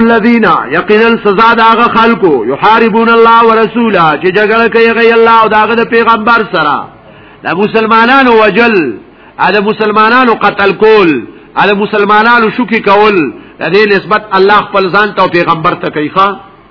الذين يقينا سزا داغه خلکو يحاربون الله ورسوله چې جګړه کوي غي الله او داغه د پیغمبر سره د مسلمانانو وجل د مسلمانانو قتل کول د مسلمانانو شوکي کول د دې نسبت الله خپل ځان ته پیغمبر ته کوي ښا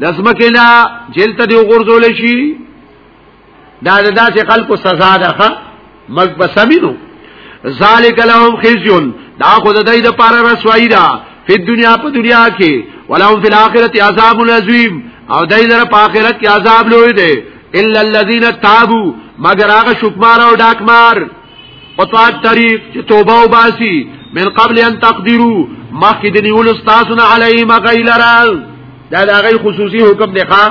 لازمکه نه جیل ته دی وګرځول شي دا د داسې خلکو سزا ده ښه مګ بسمینو ذالک لهم خزيون دا خود دای د پاره رسوایی ده په دنیا په دنیا کې ولهم فی الاخرته عذاب عظیم او دای در په آخرت کې عذاب لوی دی الا الذين تابوا مگر هغه شکمار او ډاکمار او طاعت طریق چې توبه او باسی من قبل ان تقدرو مخکې د نیول استادونه علیهم غیلرا دا د هغه خصوصي حکم دی ښا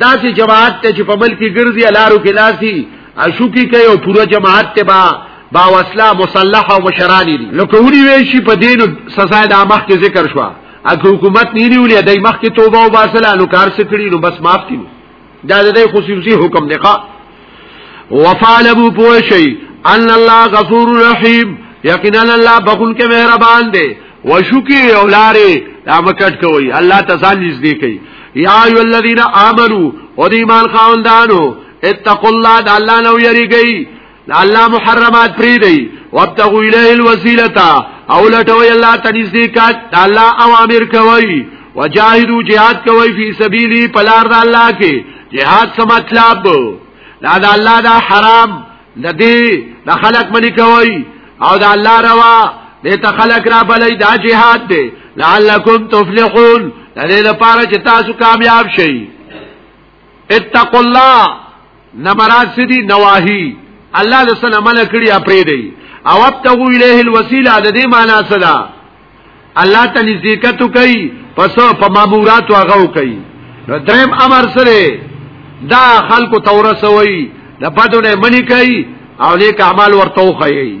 دا چې جماعت ته چې په ملک کې ګرځي الارو کې لاسي اشوکی کوي او پوره جماعت ته با با وسلا مسلح او مشرانی دي لکه وړي وی شي په دین سزا د مخ کې ذکر شو اګه حکومت نه نیولې دای مخ کې توبه او باسل نو کار سکړي نو بس معاف کړي دا د دې خصوصي حکم دی ښا وفعلوا پوشي ان الله غفور رحیم یقینا الله بخون کې مهربان دی وشکی اولاره دا مکټ کوي الله تعالی نږدې کوي یا ایو الذین آمنو او د ایمان خاوندانو اتقوا الله د الله نو یریږي دا الله محرمات پری دی وابتغوا الیه الوسیلتا او لټوي الله تنزدې کات دا الله اوامر کوي وجاهدوا جهاد کوي فی سبیلی پلار دا الله کې جهاد څه مطلب دا دا الله دا حرام ندی دا خلق منی کوي او دا الله روا دیتا خلق را بلی دا جهاد دی لعلکم تفلحون دا دی دا پارا چه تاسو کامیاب شئی اتقوا الله نه مراد سدي نواهی الله د سره منع کړی اپری دی او ابتغوا الیه الوسیله د دې معنی صدا الله ته نزدېکت کوي پس په مامورات هغه کوي نو دریم امر سره دا خلکو تورسوي د بدونه منی کوي او نیک اعمال ورته وخی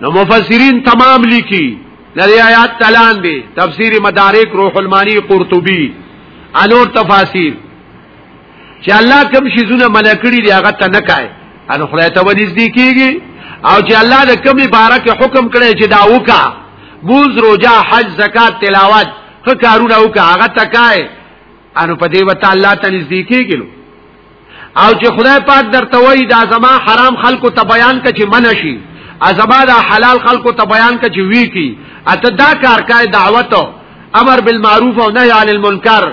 نو مفسرین تمام لیکي د آیات تلان دي تفسیر مدارک روح المانی قرطبی انور تفاسیر چې الله کوم شیزونه ملکړي دی هغه ته نه کای ان خدای ته ونیز دی کیږي او چې الله د کومي بارک حکم کړي چې دا وکا موز روجا حج زکات تلاوت خ کارونه وکا هغه تکای ان په دې وته الله ته نږدې کیږي او چې خدای پاک درته وایي دا زما حرام خلکو ته بیان کړي چې منع شي ازما دا حلال خلکو ته بیان کړي چې وی کی اته دا کار کای دعوت امر بالمعروف او نهی عن المنکر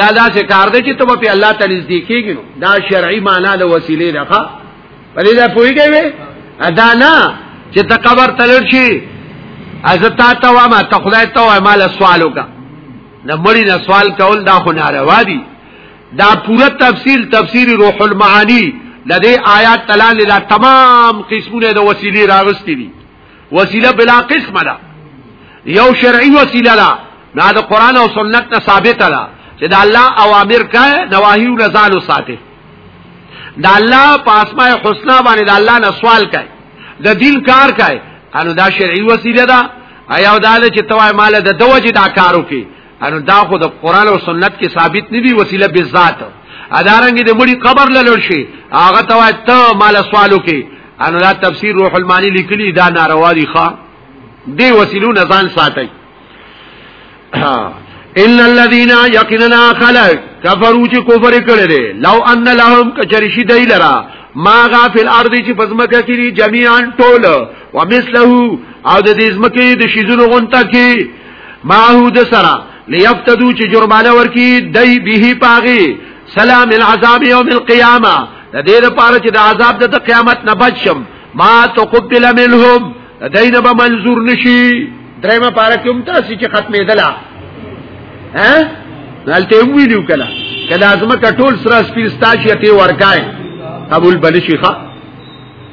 دا داسې کار دی چې ته په الله تعالی نږدې کېږي نو دا شرعي معنا د وسیلې ده ښا په دې ځای پوهیږي ادا نه چې ته قبر تلل شي ازتا ته وامه ته خدای ته وامه له سوال وکړه د مړی نه سوال کول دا خو ناروا دي دا پوره تفصیل تفسیر روح المعانی د دې آیات تلان لا تمام قسمونه د وسیلې راغستې دي وسیله بلا قسمه ده یو شرعي وسیله ده دا د قران او سنت نه ثابت ده چې د الله اوامر کای نواهی او رضالو ساته د الله په اسماء الحسنا باندې د الله نه سوال کای د دین کار کای انو دا شرعي وسیله ده ایا دا چې توای مال د دوجه دا کارو کې انو دا خو د قران او سنت کې ثابت نه دی وسیله به ذات ادارنګ د مړي قبر لړ شي هغه ته وای ته مال سوالو کې انو دا تفسیر روح المانی لیکلی دا ناروا دی ښا دی وسیلو نزان ساتي ان الذين يقيننا خلق كفروا چې کفر کړل لو ان لهم کچرشی دی لرا ما غافل ارض چې پزمکه کړي جميعا ټول ومثله او د دې زمکه د شیزونو غونټه کې ماهو د سره ليفتدو چې جرمانه ورکی دای به پاغي سلام العذاب یوم القیامه د دې لپاره چې د عذاب د قیامت نه بچ شم ما تقبل منهم دینه به منظور نشي درېمه پاره کوم تاسو چې ختمې دلا ها دلته ویلو کله کله ازمه کټول سره سپیستا چې ته ورکای قبول بل شي ښا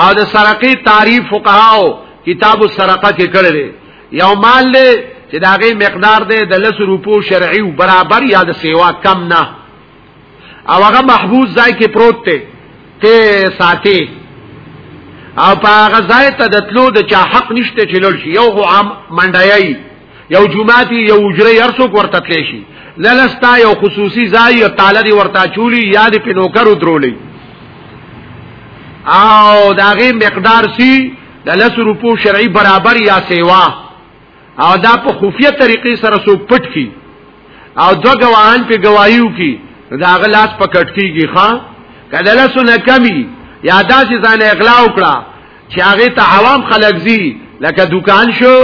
او د سرقې تعریف فقهاو کتاب السرقه کې کړی دی یو مال دی چې دا غي مقدار دی د 10 روپو شرعي او برابر یا د سیوا کم نه او هغه محبوس ځای کې پروت دی ته ساتي او په هغه ځای ته د تلو د چا حق نشته چې لول شي یو عام منډایي یو جمعه یو اجره ارسو ورته تلی شي لنستا یو خصوصي ځای او تعالی دی ورته چولی یاد په نوکر درولې او داغه مقدار سی د لس روپو شرعي برابر یا سیوا او دا په خفیه طریقې سره سو پټ کی او دو گواهان په گواهیو کی دا غلاس پکټ کیږي ښا کله لسو نه کمی یا داسې ځان اغلا وکړه چې هغه ته عوام خلک زی لکه دکان شو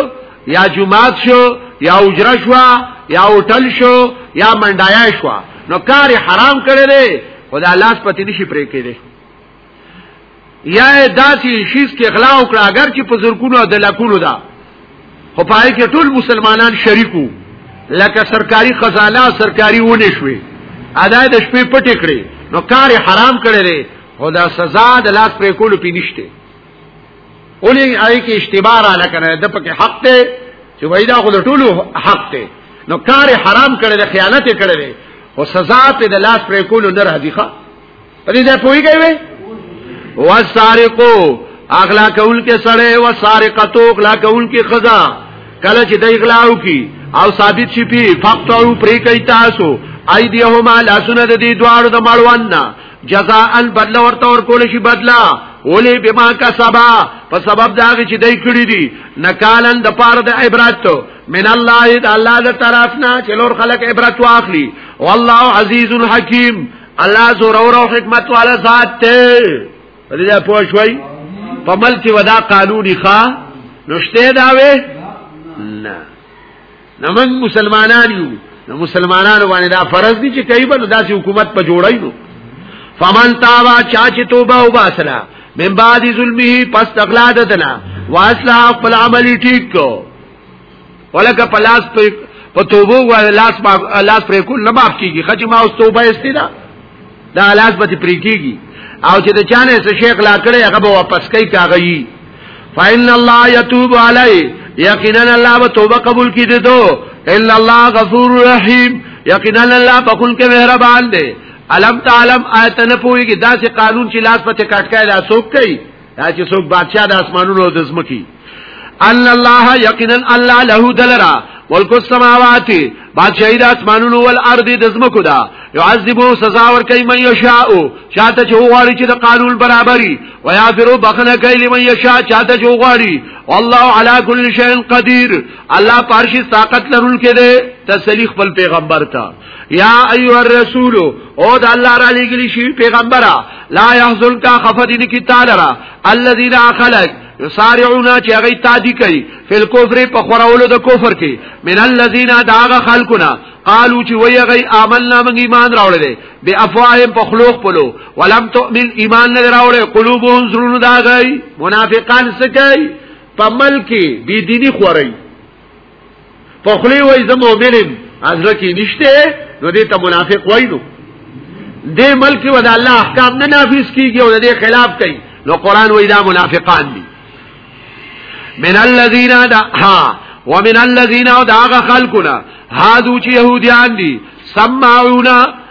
یا جمعات شو یا اجره شو یا هوټل شو یا منډایا شو نو کار حرام کړی دی خدا لاس پتی نشي پرې کېده یا داسې شیز کې اغلا وکړه اگر چې په زرکونو د لکونو دا خو پای کې ټول مسلمانان شریکو لکه سرکاري خزانه سرکاري ونه شوي ادا د شپې پټې کړې نو کار حرام کړی دی او دا سزا د لاس پرې کولو پې نشته اولی آئی کې اشتباه را لکنه د پکې حق ته چې وای دا خو د ټولو حق ته نو کار حرام کړي د خیانت کړي او سزا په د لاس پرې کولو نه راځي ښا په دې ځای پويږي وي وسارقو اغلا کول کې سړې وسارقتو اغلا کول کې خزا کله چې د اغلاو کې او ثابت شي په فقطو پرې کوي تاسو ايديهما لاسونه د دې دواړو د مړوان نه جزاء البدل ورته ور کول شي بدلا ولی بما کسبا په سبب دا چې دای کړی دي نکالن د پاره د عبرت من الله د الله د طرفنا چې لور خلق عبرت واخلي والله عزیز حکیم الله زور او حکمت والا ذات ته دې دا پوه شوي په ملک ودا قانوني ښا نشته دا وې نه نو موږ مسلمانان یو نو مسلمانانو باندې دا فرض دي چې کوي بل داسې حکومت په جوړای نو فمن تابا چا چې توبه او باسلا من بعد ظلمه پس تغلا ددنا واصلح خپل عمل ټیک کو ولکه پلاس په توبو لاس لاس پر کول نه معاف کیږي خچ ما اوس توبه استیدا دا لاس به پرې کیږي او چې د چانه څه شیخ لا کړي هغه به واپس کوي کاغی فإن الله يتوب عليه یقینا الله به توبه قبول کړي دو ان الله غفور رحیم یقینا الله بخون کې مهربان دی علم تعلم آیت نه پويږي دا چې قانون چې لاس پته کټکای لا سوک کوي دا چې څوک بادشاہ د اسمانونو او د زمکی ان الله یقینا الله له دلرا ملک السماوات بادشاہی د اسمانونو ول ارض د زمکو دا يعذبو سزا ور کوي من یشاء چاته چې وغواړي چې د قانون برابرۍ و یافرو بخنه کوي لمن یشاء چاته چې وغواړي والله علی کل شیء قدیر الله پارشي طاقت لرونکي دی تسلی خپل پیغمبر ته یا ایو الرسول او د الله را لګلی شي پیغمبره لا يحزن کا خفدین کی تعالی را الذين خلق یسارعونا چې هغه تادی کوي فل کفر په خورولو د کفر کې من الذين داغه خلقنا قالو چې وی غي عملنا من ایمان راوړل به افواهم په خلوق پلو ولم تؤمن ایمان نه راوړل قلوبهم زرون داغي منافقان سکي په ملکی بی دینی خوري په خلی وای زه مؤمنم ازره کې نشته نو دې ته منافق وای نو دې ملک و د الله احکام نه نافذ کیږي او دې خلاف کوي نو قران وای دا منافقان دي من الذين دا ها ومن الذين دا خلقنا هادو چې يهوديان دي سمعونا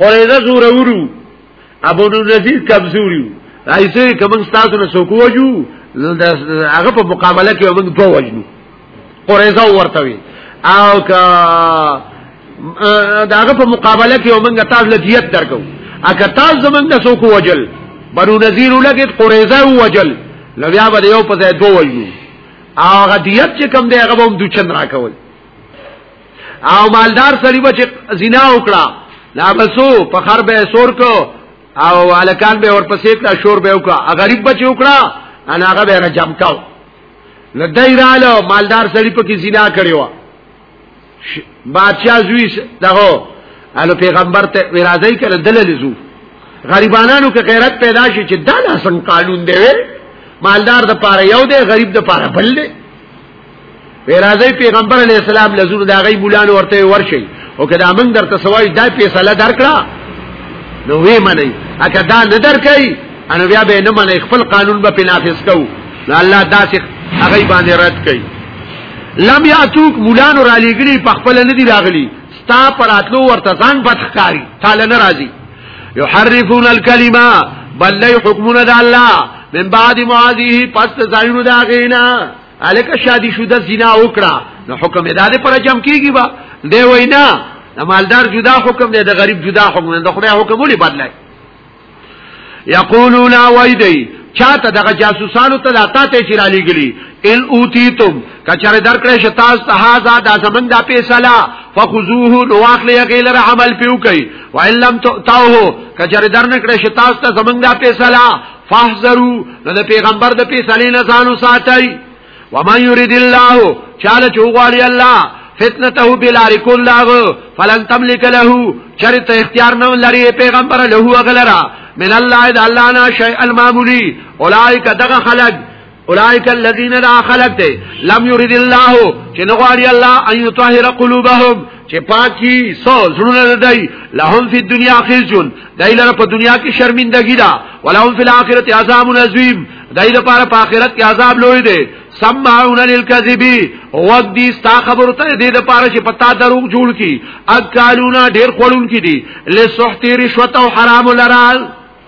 قریظه زور ورو ابو نذیر کمزوریو ایسه کوم تاسو نه څوک وجو هغه په مقابله کې موږ دوه وجنو قریظه ورته وي او که داغه په مقابله کې موږ تاسو له دیت درکو اګه تاسو زمونږ نه څوک وجل بنو نذیر لګید قریظه وجل لویا به یو په ځای دوه وجنو هغه دیت چې کم دی هغه به هم دوچن راکول او مالدار سړي بچ زنا وکړه لا بسو په خر به سور کو او الکان به ورپسې کړه شور به وکړه غریب بچ وکړه انا هغه به رجم کاو نو دای رالو مالدار سړي په کې زنا کړی و بادشاہ زوی دغه الو پیغمبر ته ورازی کړه دلل زو غریبانو کې غیرت پیدا شي چې دا لاسن قانون دی مالدار د پاره یو دی غریب د پاره بل دی پیرازی پیغمبر علی السلام لزور دا غي مولانو ورته ورشي او کدا من درته سوای دا فیصله درکړه نو وی منی اګه دا نه درکای ان بیا به نه منی خپل قانون به پنافس کو نو الله داسې هغه باندې رد کړي لم یاتوک مولانو را لګلی په خپل نه دی راغلی ستا پراتلو ورته ځان بدخکاری تعالی ناراضي یحرفون الکلمه بل حکمنا د الله من بعد معاذه پس زایرو دا غینا الکه شادي شوده زنا وکړه نو حکم ادا دې پر جام کیږي با دی وینا د مالدار جدا حکم دی د غریب جدا حکم دی د خدای حکم ولې بدلای یقولون وایدی چاته دغه جاسوسانو ته لاته ته چې را لګلی ان اوتیتم کچره درکړې شتاس ته هاذا دا زمن دا پیسلا فخذوه واخلی غیلر عمل پیو کوي وان لم تاوه کچره درنکړې شتاس ته زمن دا پیسلا فاحذروا نو د پیغمبر د پیسلې نه ځان وساتئ ومن يريد الله چاله چوغالي الله فتنته بلار کول داغ فلن تملک له چرت اختیار نه لري پیغمبر له غلرا من الله د الله نه شيء المعمولي اولئک دغه خلق اولئک الذین لا خلقت لم یرید الله چې نغواړي الله ان یطهر قلوبهم چې پاکي سو زړونه دای لهم فی الدنیا خزجون دای لره په دنیا کې شرمندګی دا ولهم فی الاخرته عذاب عظیم دای لپاره په آخرت کې عذاب لوی دی سمعون للكذب وقت دي ستا خبر ته دې د پاره چې پتا دروغ جوړ کی اکالونا ډیر خړون کی دي لسحتی رشوت او حرام لرال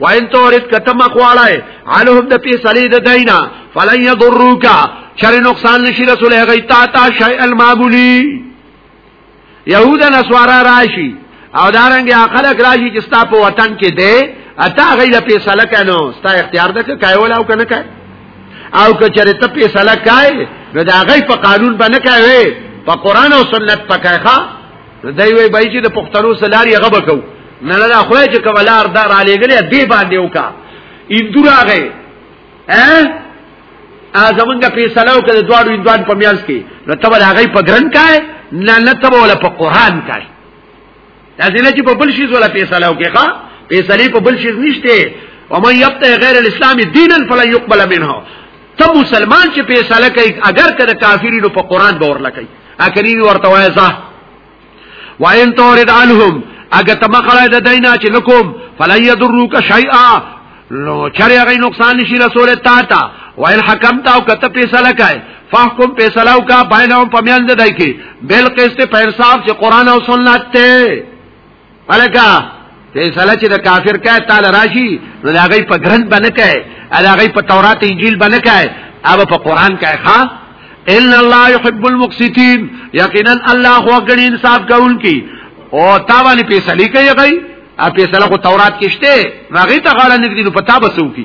وان تورید کته مخواړای علهم د پیسلی د دینا فلن یضروک شر نقصان نشی رسول هغه تا تا شی المعبولی یهود نسوارا راشی او دارنګ اخلک راشی چې ستا په وطن کې دی اته هغه د پیسله کنو ستا اختیار ده کای ولا او کنه کای او که چرې ته پیسله کای نو دا هغه په قانون باندې کای په قران او سنت پکای ښا نو دای وی بای چې د پښتنو سلار یې غبه کو نه نه خدای چې کولار دار علی ګلې دی باندې وکا اندور هغه ا ازمنګ فیصله وکړه د دوړو اندوان په میاس کې نو تبل هغه په ګرن کای نه نه تبل ولا په قران کای دا ځینې چې په بل شي ولا فیصله وکړي ښا فیصله په بل شي نشته ومن یبتغي غیر الاسلام دینا فلا يقبل منه ته مسلمان چې فیصله کوي اگر که د کافرینو په قران باور لکې اکرینی ورته وایي ځه وان تورد عنهم اګه تمخړه د دینا چې نکوم فلا یضروک شیئا نو چرې هغه نقصان نشي رسول تا تا وان حکمت او کته فیصله کوي فحکم فیصله او کا بینهم پمیان د دای کی بل قسط په انصاف چې قران او سنت ته ولکه فیصله چې د کافر کای تعالی راشي نو دا غي په ګرند باندې کای دا غي په تورات انجیل باندې کای او په قران کای ها ان الله يحب المقسطين یقینا الله هو غړي انصاف کوونکی او تا باندې فیصله کوي غي ا فیصله کو تورات کې شته هغه ته غاړه نګدي نو پتا بسو کی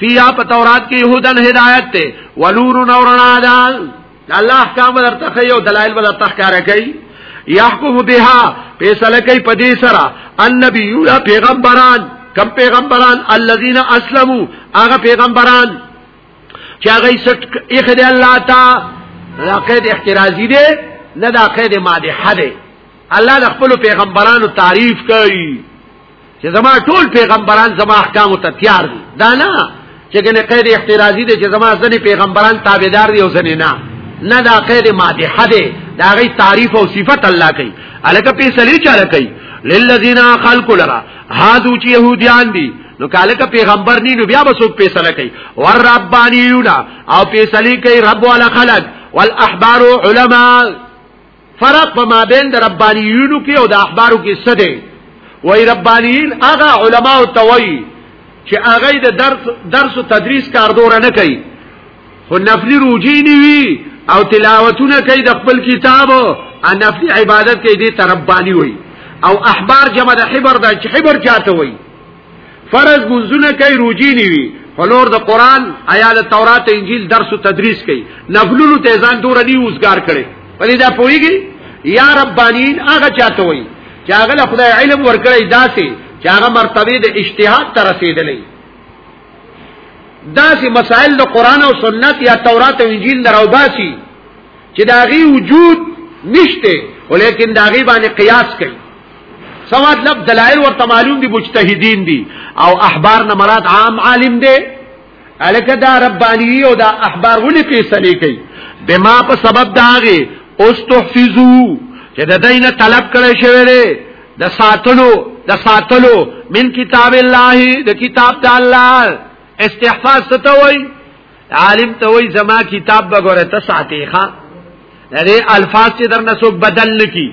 فیا په تورات کې يهودن هدایت ته ولور نورنا ده الله احکام درته کوي او دلایل به درته ښکارا کوي يحكم بها فیصله کوي په دې سره النبي یا پیغمبران کم پیغمبران الذين اسلموا هغه پیغمبران چې هغه یې خدای الله تا دا قید احترازی دی نه دا قید مادحه دی الله د خپل پیغمبرانو تعریف کوي چې زما ټول پیغمبران زما احکام ته تیار دي دا نه چې ګنې قید احترازي دي چې زما ځنې پیغمبران تابعدار دي او ځنې نه نه دا قید مادحه ده دا غي تعریف او صفت الله کوي الکه په سلی چاله کوي للذین خلق لرا هادو چې يهوديان دي نو کاله کا پیغمبر ني نو بیا به څوک فیصله کوي ور ربانیونا او فیصله کوي رب ولا خلق والاحبار علماء فرق په مابین د ربانیینو کې او د احبارو کې څه دی وای ربانیین هغه علما او توي چې هغه د درس درس او تدریس کار دور نه کوي خو نفلی روجی نیوی او تلاوتونه کوي د خپل کتاب او نفلی عبادت کوي د تربانی وای او احبار جمع د حبر د حبر چاته وای فرض منځونه کوي روجي نیوي فلور د قران آیا د تورات انجیل درس او تدریس کوي نفلونو ته ځان دور نه اوسګار کړي په دې دا پويږي یا ربانین هغه چاته وي چې هغه له خدای علم ورکړي داسې چې هغه مرتبه د اجتهاد ته رسیدلې داسې مسائل د قران او سنت یا تورات او انجیل دروباسي چې داغي وجود نشته ولیکن داغي باندې قیاس کوي سو مطلب دلائل ورته معلوم دي مجتهدین دي او احبار نه مراد عام عالم دي الکه دا ربانی او دا احبار ولې فیصله کوي بما په سبب داغه استحفظو چې د دینه طلب کړی شوی دی د ساتلو د ساتلو من کتاب الله د کتاب د الله استحفاظ ستوي عالم ته وای زما کتاب وګوره ته ساتي ښا لري الفاظ چې درنه څوک بدل نکي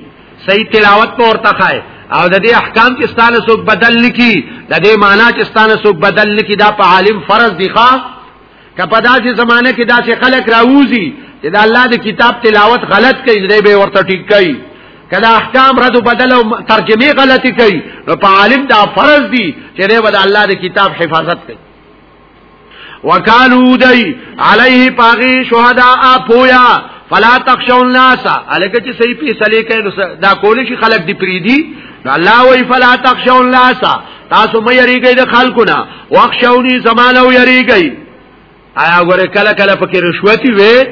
صحیح تلاوت په ورته خای او د دې احکام چې ستانه څوک بدل نکي د دې معنی چې ستانه څوک بدل نکي دا په عالم فرض دی ښا کپه داسې زمانه کې داسې خلک راوځي چې د الله د کتاب تلاوت غلط کوي دې به ورته ټیک کوي کله احکام رد بدل او ترجمه غلطي کوي نو په عالم دا فرض دي چې دې ود الله د کتاب حفاظت کوي وکالو دی علیه پاغی شهداء پویا فلا تخشوا الناس الکه چې صحیح فیصله کوي دا کول شي خلک دی پریدي الله وی فلا تخشوا الناس تاسو مې یریږئ د خلکونه واخشونی زمانه و یریږئ آیا غره کله کله پکې رشوتی وي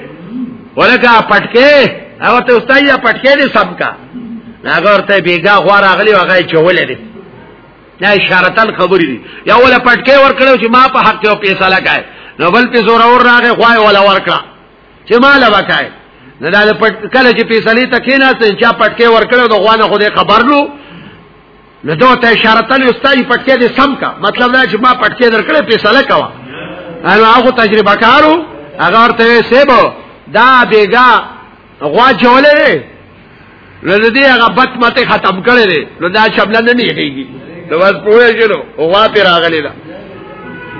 ولکه پټکه او ته استایه پټکه دې سب کا هغه ورته بیګا غوار اغلی هغه چولې دي دا اشارتن خبرې دي یا ولا پټکې ورکړو چې ما په حق ته فیصله کای نو بل په زور اور راغې خوای ولا ورکړه چې ما لا وکای نه دا پټ کله چې فیصله ته کینا ته چا پټکې ورکړو د غوانه خو دې خبر نو نو دوه ته اشارتن استای پټکې دې سم کا مطلب دا چې ما پټکې درکړې فیصله کوا هغه تجربه کارو هغه ورته سیبو دا بیګا غوا چولې دی نو د دې هغه بت ماته ختم کړي دی نو دا شبله نه نیږي نو بس پوهه شنو غوا پر راغلی دا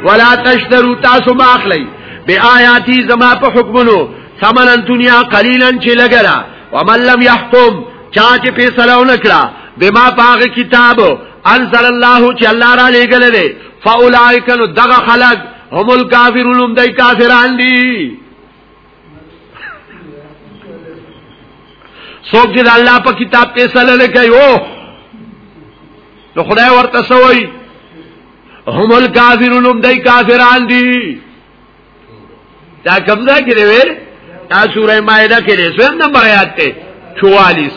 ولا تشترو تاسو ما اخلي بی آیاتی زما په حکمونو ثمنا دنیا قلیلا چې لګرا ومن لم يحكم چا چې فیصله ونکړه بما باغ کتاب انزل الله چې الله را لېګل دی فاولائک نو دغه خلق هم الکافرون دای کافران دي څوک چې د الله په کتاب فیصله نه کوي او نو خدای ورته سوی هم الکافرون هم دای کافران دي دا کوم ځای کې دی ویل دا سوره مائده کې دی څو نمبر آیات ته 44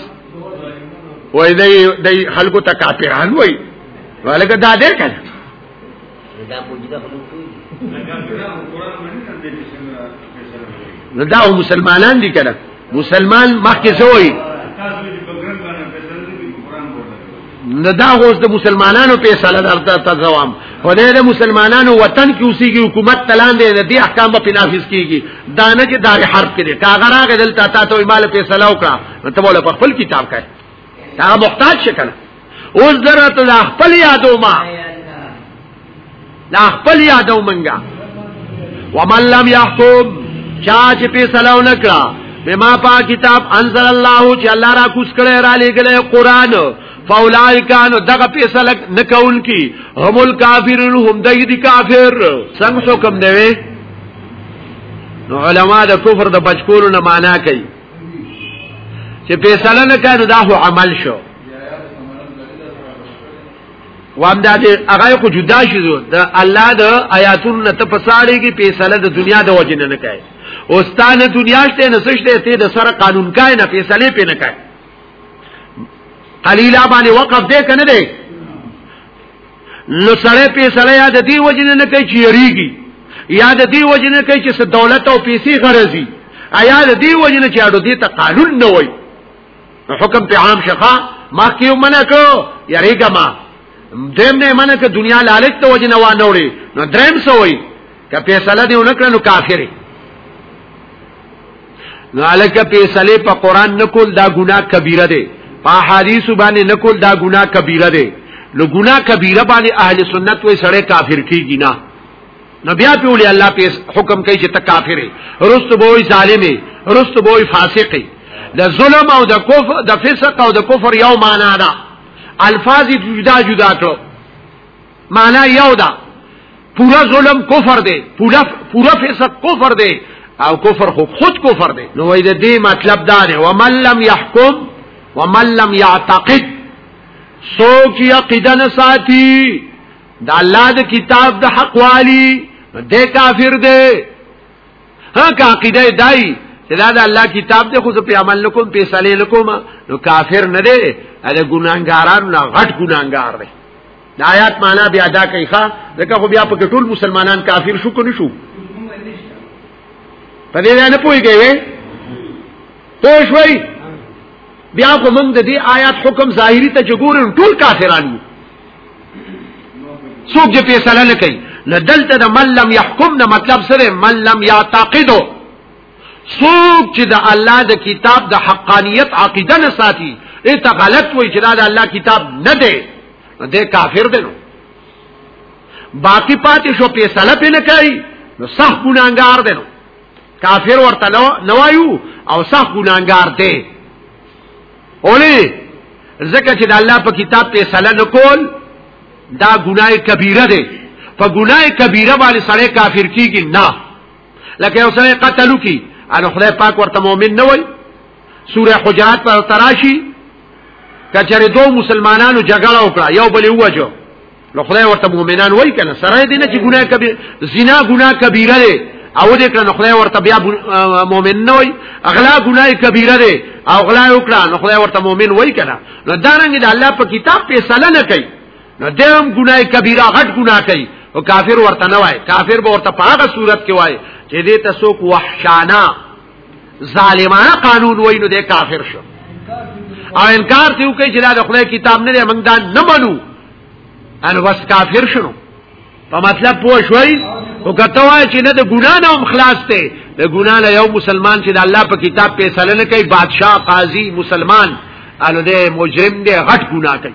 وای دی دی خلکو ته کافران وای ولکه دا دې کړه دا موجوده خلک نو دا مسلمانان دي کنه مسلمان مخکې شوی نو دا غوښ د مسلمانانو په ساله درته تزوام خدای د مسلمانانو وطن کې اوسېږي حکومت تلان دی د دې احکام په نافذ کیږي دا نه چې دار حرب کړي کاغه راغی دلته تا ته مال په سلاو کړه ته بوله په خپل کتاب کې دا محتاج شکنه اوس درته د خپل یادو ما د خپل یادو منګه ومن لم يحكم چا چې په سلام نکړه بما پا کتاب انزل الله چې الله را کوس کړه را لګلې قران فاولائکان دغه پیسه لک نکون کی هم الکافرون هم دای دی کافر څنګه حکم دی نو علما د کفر د بچکولو نه معنا کوي چې فیصله نه کړو دا هو عمل شو وام دا دې هغه خو جدا شي د الله د آیاتونو نه ته پساړيږي فیصله د دنیا د وجه نه نه کوي اوستان دنیا شته نه سشته ته د سره قانون کای نه فیصله پې نه کوي قلیلا باندې وقف دې کنه دې نو سړی پیسړی یا د دې وجنه نه کوي چې یریږي یا د دې وجنه کوي چې دولت او پیسې غرضي ایا د دې وجنه چې اړو دې ته قانون نه وای حکم په عام شخه ما کیو منع کو یریګه ما دیم نه منع ک دنیا لالچ ته وجنه و نه وړي نو دریم سوې ک پیسړی دی نو کړه نو کافری نو الکه پیسلې په قران نکول دا ګناه کبیره ده په حدیث باندې نکول دا ګناه کبیره ده نو ګناه کبیره باندې اهل سنت وې سړی کافر کیږي نه نو بیا په ولي الله په حکم کوي چې ته کافر یې رست بوې ظالم یې رست بوې فاسق یې د ظلم او د کفر د فسق او د کفر یو معنا ده الفاظ جدا جدا کړو معنا یو دا پورا ظلم کفر دی پورا پورا فسق کفر دی او کفر خو خود کفر دی نو وای د دې مطلب دا دی ومن لم يحكم ومن لم يعتقد سوک چې عقیده نه ساتي د الله د کتاب د حق والی د کافر دی ها کا عقیده دای چې دا د الله کتاب دی خو په عمل نکوم په صلی لکوم نو کافر نه دی دا ګناګاران نه غټ ګناګار دی د آیات معنا بیا دا کوي ښا ځکه خو بیا په ټول مسلمانان کافر شو کني شو په دې نه پويږي وې پوه شوي بیا خو موږ د دې آیات حکم ظاهري ته جګورن ټول کافران یو څوک چې فیصله نه کوي لدلته د من لم يحكم نه مطلب سره من لم يعتقدو څوک چې د الله د کتاب د حقانیت عقیده نه ساتي ایته غلط وای چې دا د الله کتاب نه دی نو دې کافر دی نو باقی پاتې شو فیصله پې نه کوي نو صح ګناګار دی نو کافر ورته نه وایو او صح ګناګار دی اولی ځکه چې د الله په کتاب فیصله نه کول دا ګناه کبیره دی په ګناه کبیره باندې سړی کافر کیږي نه لکه یو سره قتل وکي ان خدای پاک ورته مؤمن نه وای سوره حجرات پر تراشی کچره دو مسلمانانو جګړه وکړه یو بل وجو نو خدای ورته مؤمنان وای کنه سره دې نه چې ګناه کبیر زنا ګناه کبیره ده او دې کړه خدای ورته بیا مؤمن نه وای اغلا ګناه کبیره ده او غلا وکړه نو خدای ورته مؤمن وای کنه نو دارنګ د الله په کتاب فیصله نه کوي نو دیم ګناي کبیره غټ ګنا کوي او کافر ورته نه وای کافر به ورته په هغه صورت کې وای چې دې ته څوک وحشانه ظالمانه قانون وای نو دې کافر شو او انکار ته کوي چې دا خدای کتاب نه دی موږ دا نه منو ان وس کافر شنو په مطلب پوه شوي او کته وای چې نه د ګنا نه هم خلاص ته د ګنا له یو مسلمان چې د الله په کتاب فیصله نه کوي بادشاه قاضي مسلمان الو دې مجرم دې غټ ګنا کوي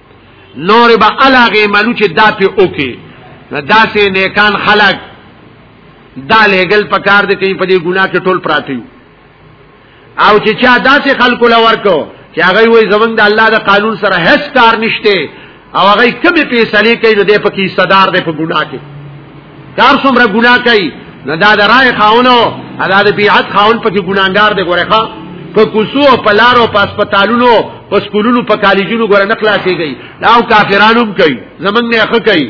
نور به علاغه ملو چې دا په اوکي دا سه نیکان خلق دا لګل پکار دي کوي په دې ګناه کې ټول پراته یو او چې چا داسې خلکو لور کو چې هغه وي زمنګ د الله د قانون سره هیڅ کار نشته او هغه کمی پیسې کوي نو د پکې صدر د په ګناه کې دار څومره ګناه کوي نه دا د رائے خاونو ادا د بیعت خاون په کې ګناګار دی ګوره ښا په کوسو او په لارو په هسپتالونو په سکولونو په کالجونو ګوره نه خلاصيږي دا او کافرانو هم کوي زمنګ نه ښه کوي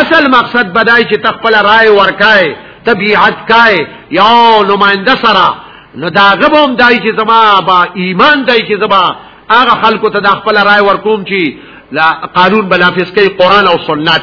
اصل مقصد بدای چې تخپل رائے ورکای تبعیت کای یو نمائنده سره نو دا غبم دای چې زما با ایمان دای چې زما هغه خلکو ته د خپل رائے ورکوم چې لا قانون بلافس کوي قران او سنت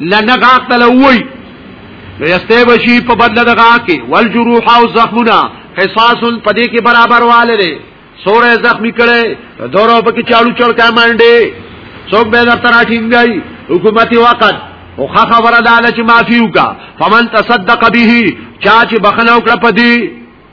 لنه غاق تلووی نو یسته بشی په بدل د غاق کې والجروح او زخمنا قصاص په دې کې برابر والے دی سوره زخمی کړي دورو په کې چالو چړکا مانډي څوک به در تر اټینګي حکومتي وقت او خا خبره ده چې معافي وکا فمن تصدق به چا چې بخنه وکړه په دې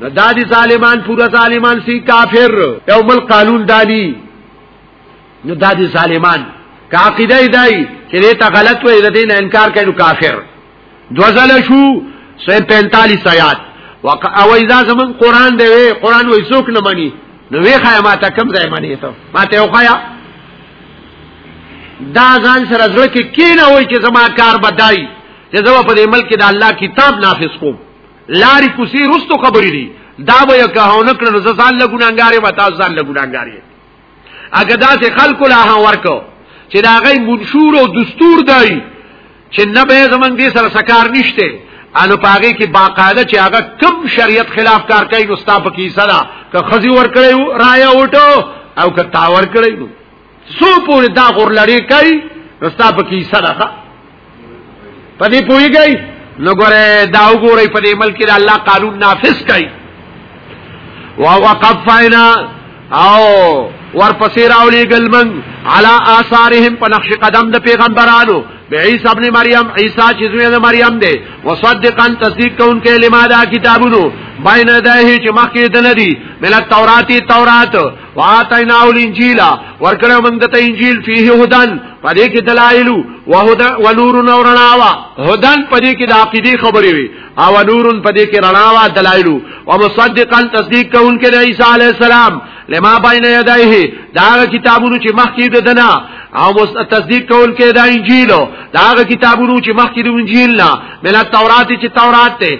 نو دا دي ظالمان پورا ظالمان سي کافر یو بل قانون دالي نو دا دي ظالمان که عقیده دای چې دې ته غلط وې دې نه انکار کوي نو کافر دوزل شو 145 آیات وق او اذا زمون قران دی قران وې څوک نه مني نو وی خای ما ته کم ځای منی ته ما ته وخایا دا ځان سره زړه کې کینه وای چې زما کار بدای چې زما په دې ملک د الله کتاب نافذ کوم لاری کوسی رستو خبرې دي دا به که هو نکړه نو ځان له ګناګارې و تاسو ځان له ګناګارې اګه دا چې خلکو لا ها ورکو چې دا غي منشور او دستور دی چې نه به زمنګ دې سره سکار نشته انو پاګه کې باقاعده چې هغه کم شریعت خلاف کار کوي نو ستا په کې سره که خزي ور کړی رایا وټو او که تاور کړی نو سو پوری دا غور لړی کوي نو ستا په کې صدقه پدې پويږي نو ګوره دا وګورئ په دې ملک کې الله قانون نافذ کوي ووقفنا او ورپسې راولې ګلمن علا آثارهم په نقش قدم د پیغمبرانو بعیسی ابن مریم عیسی چې زوی د مریم دی مصدقا تصدیق کوونکی لما دا کتابونو بین دایه چې مخکې د ندی مل تورات تورات واتینا الانجیل ورکړه موږ ته انجیل فيه هدن پدې کې دلایل او هدا و نور او رڼا وا هدن پدې کې د عقيدي خبرې وي او نور پدې کې رڼا وا دلایل او مصدقا تصدیق کوونکې د عیسی علی السلام لما بین یدایه دا کتابونو چې مخکې د دنا او تصدیق کول کې دا انجیل دا کتابونو چې مخکې د انجیل نه بل تورات چې تورات ته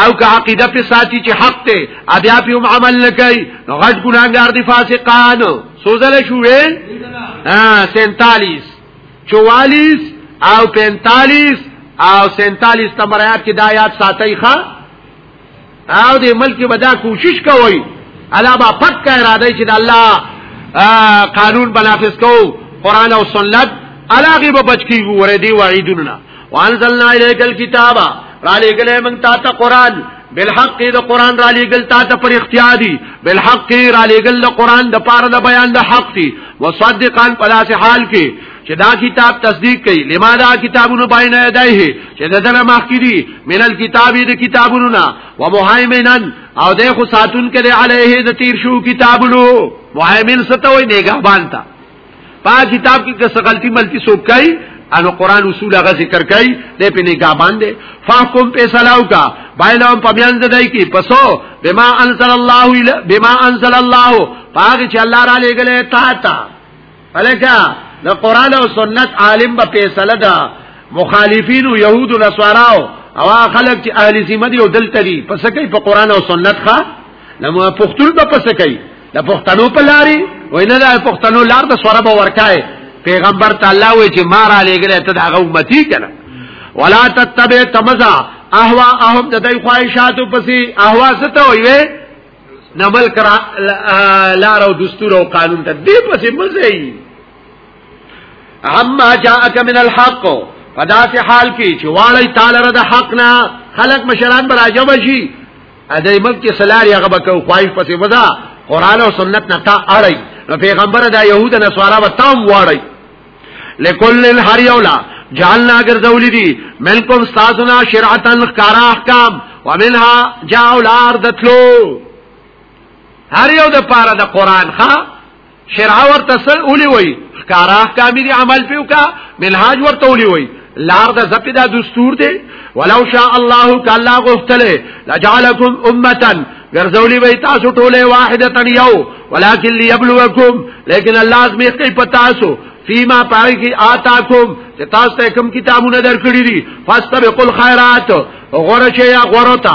او که عقیده په ساتي چې حق ته بیا په هم عمل نه کوي نو غټ ګناګار دي فاسقان سوزل شوې ها 47 44 او 45 او 47 نمبر آیات کې دا یاد ساتي ښا او دې ملک بدا کوشش کوي الا با پک اراده چې د الله قانون بنافذ کو قران او سنت الاغه به بچ کیږي ور دي وعیدونه وانزلنا الیک الكتاب را لګلې موږ تا ته قران بالحق د قران را لګل تا ته پر اختیاري بالحق را لګل د قران د پاره د بیان د حق دي وصدقان پلاس حال کې چې دا کتاب تصدیق کوي لما دا کتابونو باندې یادای چې دا دغه مخکې دي مینل کتابي د کتابونو نه ومهیمنن او د خو ساتون کې علیه د تیر شو کتابونو مهیمن ستوي نگهبان ته پا کتاب کی کس غلطی ملتی سوک کئی انو قرآن اصول اغا ذکر کئی دے پی نگاہ باندے فحکم پی صلاو کا بائنہم پمیان زدائی کی پسو بما انزل اللہ بما انزل اللہ پاگی چی اللہ را لے گلے تا تا فلکا دا قرآن و سنت عالم با پیسل دا مخالفین و یهود و نسواراو او خلق چې اهل ذمه دی او دلته دي پس کوي په قران او سنت ښا لمو پختول به پس کوي د پښتنو په لاري وینه د پښتنو لار د سوره به ورکای پیغمبر تعالی وی چې ما را لېګل ته د هغه امتی کنه ولا تتبع تمزا احوا اهم د دای خواهشاتو پسې احوا ست وی نه بل کرا لار او دستور او قانون ته دې پسې مزه ای اما جاءک من الحق فداس حال کې چې واړی تعالی د حق نه خلق مشران براجب شي ا دې ملک کې سلاري هغه بکو خواهش پسې ودا قران او سنت نه تا اړي نو پیغمبر دا يهود نه سوارا وتام واړي لکل الحر یولا جعلنا ګرځولې دي منکم استادنا شرعتا خارا احکام ومنها جاء الارض تلو هر یو د پاره د قران ښا شرع ورته سر اولی وای ښکارا احکام دي عمل پیو کا منهاج ورته اولی وای لار د زپی دا دستور دی ولو شاء الله کلا غفتله لجعلکم امه ګرځولی وای تاسو ټوله واحده یو ولکن ليبلوکم لیکن الله از می کوي پتاسو فيما پای کی آتاکم چې تاسو ته کوم کتابونه درکړي دي فاستبقوا الخيرات غره چې یا غره تا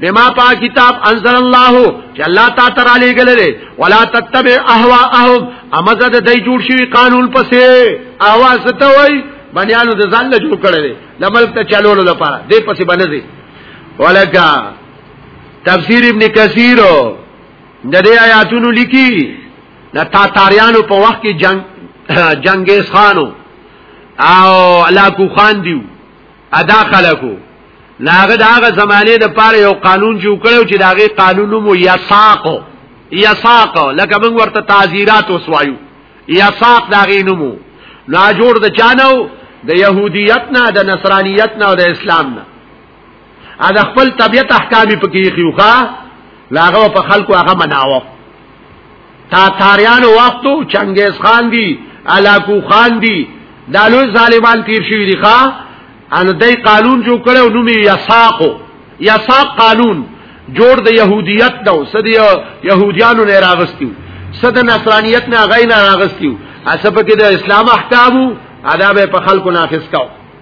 بما پا کتاب انزل الله چې الله تا تر علی ګلره ولا تتبع اهواهم امزد دای جوړ شوی قانون پسې اواز ته وای بنیانو د ځان له جوړ کړل د ملک ته چلولو لپاره دې پسې باندې ولکا تفسیر ابن کثیر د دې آیاتونو لیکي د تاتاریانو په وخت کې جنگ جنگیز خانو او علاکو خان دیو ادا خلکو ناغه داغه زمانه د پاره یو قانون جوړ کړو چې داغه قانون مو یساق یساق لکه موږ ورته تعزیرات وسوایو یساق داغه نومو لا جوړ د چانو د يهودیت نه د نصرانیت نه او د اسلام نه ا د خپل طبيعت احکام پکې خيوخه لاغه په خلکو هغه مناوه تاتاریانو وختو چنگیز خان دی علاکو خان دی دالوی ظالمان تیر شوی دی خواه انو دی قانون جو کرو نومی یساقو یساق قانون جوړ د يهوديت نو صد يهوديانو نه راغستیو صد نصرانيت نه غي نه راغستیو اسبه کې د اسلام احکامو آداب په خلکو نافذ کاو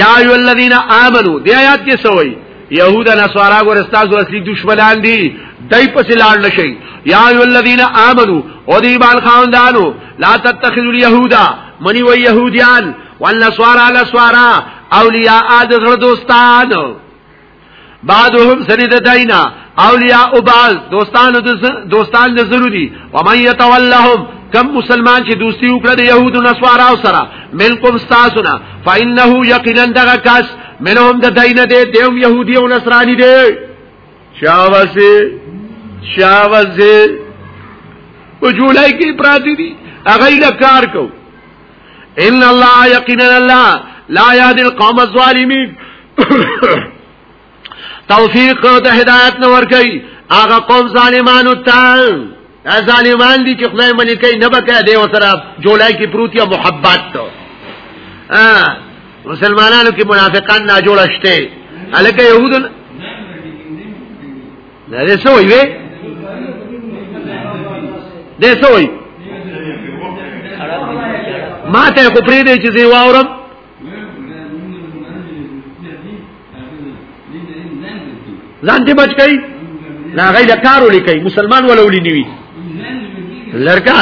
یا ایو الذین آمنو دی آیات کې سوئی یهود نصارا ګور استاد اصلي دشمنان دي دای په سلال نشي یا ایو الذین آمنو او دی بال خاندانو لا تتخذوا اليهودا منی و یهودیان والنصارا لسوارا اولیاء د غړ دوستان بعضهم سری د دینا اولیاء او بعض دوستان دوستان د زرو دي و من يتولهم کم مسلمان چې دوستی وکړه د يهودو نسوارا او سره ملکم استاسنا فانه یقینا دغه کس منهم د دینه دی دیوم يهودي او نصراني دی شاوسه شاوسه په جولای کې پراتی دي هغه له کار کو ان الله یقینا الله لا یاد القوم الظالمین توفیق ته هدایت نه ورکي هغه قوم ظالمانو ته ظالمان دي چې خدای منی کوي نه بکه دی وسره جولای کې پروت یا محبت ته مسلمانانو کې منافقان نه جوړشته الکه يهودن دا دې سوې وي دې سوې ما ته خو پرې دې چې زی واورم ځان دې بچ کړي لا غي لکارو لیکي مسلمان ولولي نیوي لړکا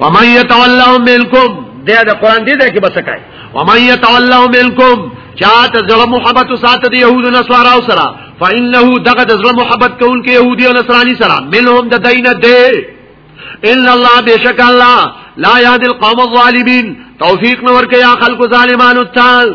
ومن يتولهم منكم دا د قران دې ده کې بس کای ومن يتولهم منكم چاته زړه محبت ساته دی يهود نصارا او سرا فانه دغه د زړه محبت کول کې يهودي او نصراني سرا منهم د دینه دې ان الله بشک الله لا يهد القوم الظالمين توفيق نور کې يا خلق ظالمانو تعال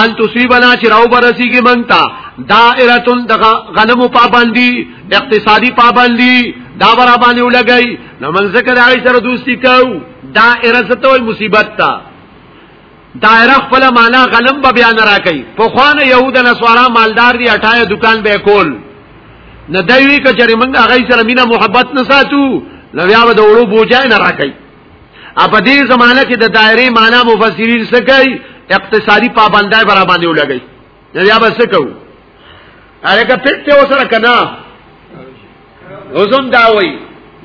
ان تصيبنا چې راو برسيږي منتا دائره دغه غنمو پابندي اقتصادي پابندي دا برا باندې ولګي نو من ذکر هغه سره دوستي کو دائره ستوي مصیبت تا دائره خپل معنا غنم به بیان راکې په خوان يهود نسوارا مالدار دي اٹایا دکان به کول نه دوی کچري موږ هغه سره مینا محبت نه ساتو لویا به د وړو بوجای نه راکې په دې زمانہ کې د دایره معنا مفسرین څه کوي اقتصادي پابندای برابر باندې ولګي یا به څه کوو هغه پټ ته وسره کنا وزم دا وای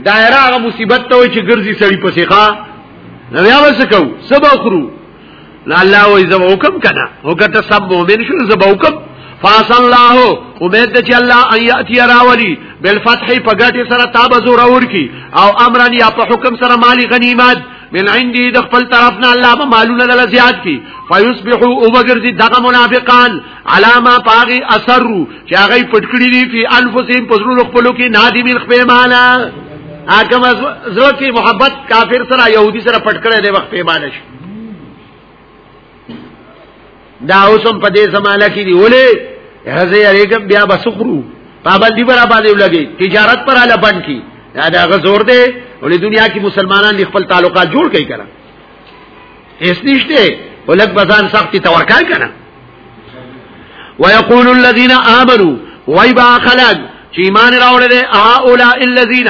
دایره هغه مصیبت ته وای چې ګرځي سړی پسې ښا نو یا به څه کوو سبا خرو لا الله وې زو حکم کنا وکټه سب مؤمن شو زو حکم فاس الله امید ده چې الله ان یاتی راولی بالفتح پګټه سره تاب زور اور کی او امرن یا په حکم سره مالی غنیمت من عندي د خپل طرف نه الله به مالونه دل زیات کی فیصبحوا وبغرزی دغه منافقان علامه پاغي اثر چې هغه پټکړي دي په انفسهم پزړو خپلو کې نادمین خپل مالا اګه زړه کې محبت کافر سره يهودي سره پټکړي دی وخت پیمانه شي دا اوسم په دې زمانہ کې دی ولې هزه یریګم بیا بسخرو پابندی برا باندې لګي تجارت پر اله بند کی دا دا غزور دی ولې دنیا کې مسلمانان خپل تعلقات جوړ کړي کړه اس نشته ولک بزان سختي تورکای کړه ويقول الذين امنوا ويبا خلق چې ایمان راوړل دي اولئک الذين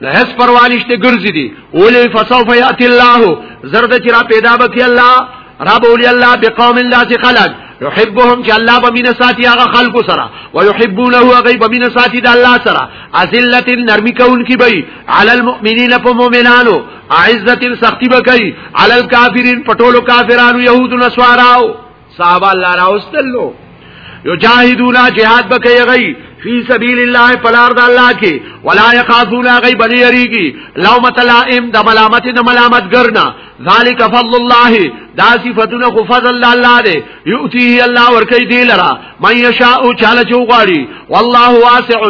نه هیڅ پروا نشته ګرځي دي اولې فسوف یاتی الله زرد چې را پیدا بکی الله رب اولی الله بقوم الله چې خلق يحبهم چې الله به مين ساتي هغه خلق سره ويحبونه هغه به مين ساتي د الله سره ازلت نرمي کون کی بي على المؤمنين فمؤمنانو عزت سختی بکئی علی الكافرین پټولو کافرانو یهود نسواراو صحابه الله راوستلو یجاهدون جهاد بکې غي فی سبیل الله پلار د الله کې ولا یخافون غیب یریږي لومت لائم د ملامت د ملامت ګرنا ذالک فضل الله دا صفاتونه خو فضل الله دی یؤتیه الله ورکی دی لرا من یشاء چاله چوغاری والله واسع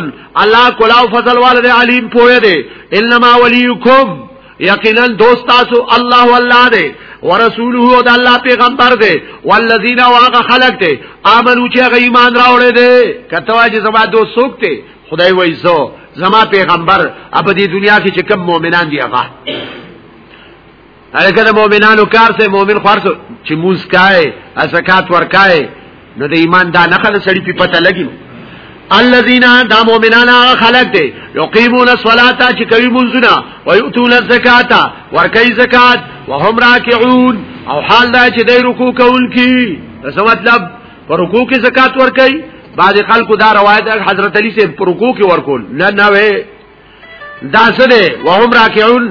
الله کلاو فضل والد علیم پوهه دی انما ولیکم یقینا دوست تاسو الله والله دې ورسوله او د الله پیغمبر دې والذین واغه خلق دې امنو چې غ ایمان راوړې دې کته واجی زما دوست څوک دې خدای وایي زو زما پیغمبر اب دې دنیا کې چې کم مؤمنان دي هغه هغه د مؤمنانو کار ته مؤمن خرڅ چې موز کای زکات ورکای نو د ایمان دا نه خل سړی په پته لګي الذين دا مؤمنان خلق دي يقيمون الصلاه چې کوي منځونه او يؤتون الزکات ورکي زکات وهم راکعون او حال دا چې د رکوع کوونکي څه مطلب پر رکوع کې زکات ورکي بعض خلکو دا روایت حضرت علی سے پر رکوع کې ورکول نه نه دا څه دی وهم راکعون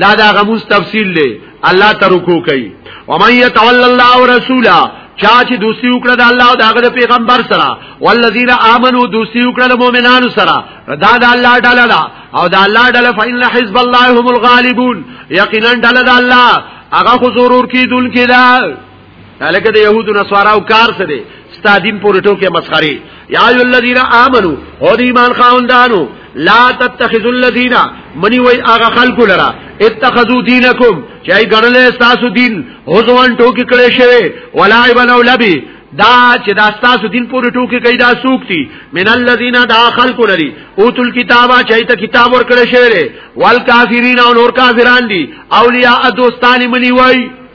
دا دا غموس تفصیل دی الله ته رکوع کوي ومن يتول الله ورسوله چا چې دوسی وکړه د الله او دغه پیغمبر سره والذین آمنو دوسی وکړه د مؤمنانو سره دا د الله ډله ده او د الله ډله فإن حزب الله هم الغالبون یقینا ډله د الله هغه خو ضرور کیدون کیدا الکه د يهودو نسواراو کار څه دی ستا دین پورې ټوکې مسخري یا ایو الذین آمنو او د ایمان خاوندانو لا تتخذوا الذین منی وای هغه خلق لرا اتخذوا دینکم چې ای ګړل تاسو دین هوځوان ټوکی کړي شوی ولا ابن اولبی دا چې دا تاسو دین پورې ټوکی کوي دا سوکتی من الذین دا خلق لري اوتل کتابه چې ته کتاب ور کړی شوی والکافرین او نور کافران دي اولیاء دوستان منی وای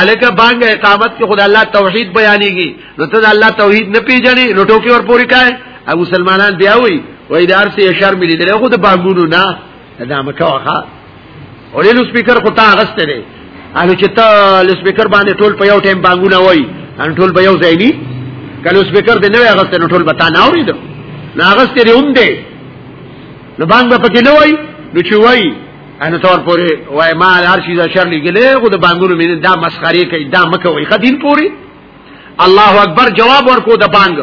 الکه باندې اقامت کې خدای الله توحید بیانېږي نو ته الله توحید نه پیژنې نو ټوکی ور پوری کای او مسلمانان بیا وي وای دار سي شرم لیدل خو د باغونو نه دا مکه واخا اورې نو سپیکر خو تا غسته دی الو چې ته سپیکر باندې ټول په یو ټیم باغونه وای ان ټول په یو ځای نه کله سپیکر دې نه غسته نو ټول بتا نه اورید نه غسته دې هم دې نو باندې پکې نه وای نو چې وای ان تور پوری وای ما هر شي شر لګلې خو د بانګونو مين دا مسخري کوي دا مکه وای خدین پوری الله اکبر جواب ورکو د بانګ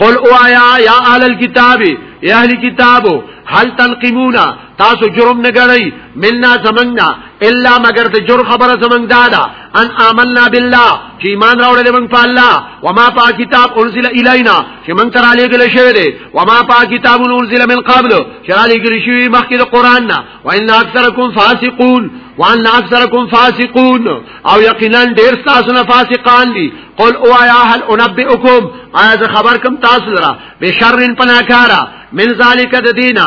قل او آیا یا اهل الكتاب یا اهل کتابو هل تنقمونا تاسو جرم نه غړی ملنا زمنګنا الا مگر د جرم خبره زمنګ دادا ان آمنا بالله چې ایمان راوړل موږ په الله وما پا کتاب انزل الینا چې موږ تر علی ګل شوی دی وما پا کتاب انزل من قبل چې علی ګل شوی مخکې د قران نه وان اکثرکم فاسقون وان اکثرکم فاسقون او یقینا ډیر تاسو نه فاسقان دي قل او یا هل انبئکم آیا خبر کوم تاسو لرا بشرن پناکارا من ذالک د دینه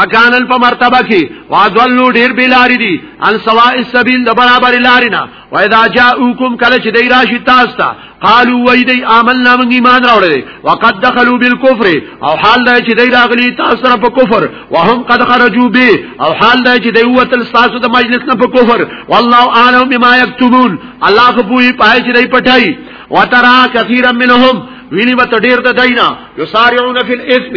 مکانن په مرتبه کې وادلو ډیر بلاری دي ان سوا السبیل د برابر لارینا و اذا جاءوکم کله چې دی راشي تاسو ته قالو وای دی عملنا من ایمان راوړل وقد دخلوا بالكفر او حال دا چې دی راغلی تاسو سره په کفر وهم قد خرجوا به او حال دا چې دی وتل تاسو د مجلس نه په کفر والله اعلم بما یكتمون الله خو پوي پای چې دی پټای وترا كثيرا منهم ویني به ډیر د دینا یسارعون فی الاثم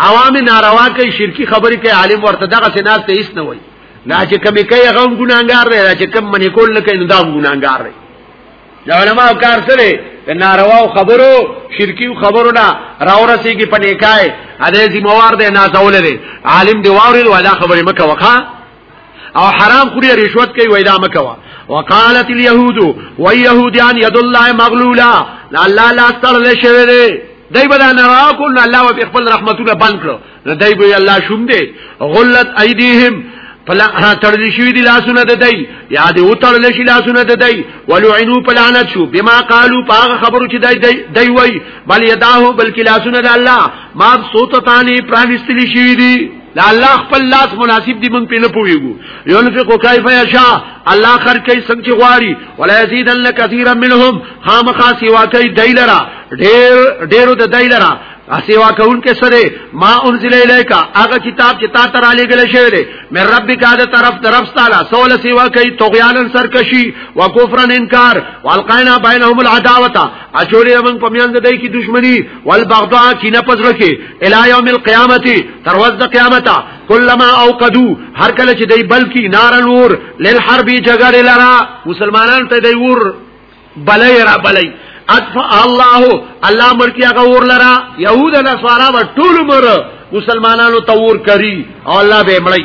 عوام ناروا کوي شرکی خبرې کوي عالم ورته دغه سناس ته هیڅ نه وایي نه چې کمی کوي هغه ګناګار دی چې کم منی کول نه کوي نو دا ګناګار دی د علماء کار سره د ناروا خبرو شرکی خبرو نه راورسي کې پنيکای اده ذمہوار دی نه ځول دی عالم دی واوري ولا خبرې مکه وکړه او حرام خوري رشوت کوي وای دا مکوا وقالت اليهود ويهوديان يد الله مغلولا لا الله لا استل شوی دی دای به نه راکول الله په خپل رحمتونه بند کړو نو دای به الله شوم دی غلت ايديهم فلا تړل شوی دی لاسونه د دای یا دی او تړل شوی لاسونه د دای ولعنو پلانت شو بما قالو پاغه خبرو چې دای دای وای بل یداه بلکې لاسونه د الله ما سوتتانی پرانستلی شوی دی دا الله خپل لاس مناسب دی مونږ په نه پويګو ينفق كيف يشاء الله خر کوي څنګه غواړي ولا يزيدن كثيرا منهم خامخا سوا کوي دایلرا ډېر ډېرو د دایلرا اسیوا کون کې سره ما انزل الیکا هغه کتاب چې تا تر علی ګل شوی دی مې رب کا د طرف طرف تعالی سول سیوا کوي طغیان سرکشي وکفرن انکار والقینا بینهم العداوه اچولې موږ په میان د دې کې دښمنی والبغضاء کی نه پزړه کې الی یوم القیامت تر ورځ د قیامت کلمہ او قدو هر کله چې دی بلکی نار نور للحرب جګړه لرا مسلمانان ته دی ور بلای را بلای اطفا الله الله مرکی هغه ور لرا یهود نصارا ټول مر مسلمانانو تور کری او الله به مړی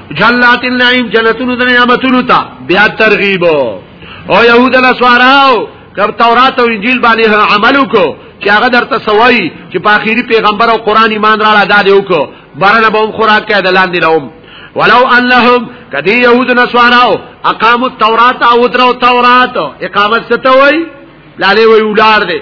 جلات النعیم جنتونو د نعمتونو ته بیا ترغیب او يهود له سواراو کب تورات او انجیل باندې عمل وکړو چې هغه درته سوای چې په اخیری پیغمبر او قران ایمان را ادا دی وکړو بارنه به هم خوراک کړه د لاندې لوم ولو انهم کدی يهود نسواراو اقامو التوراۃ او درو تورات اقامت ستوي لاله وی ولار دی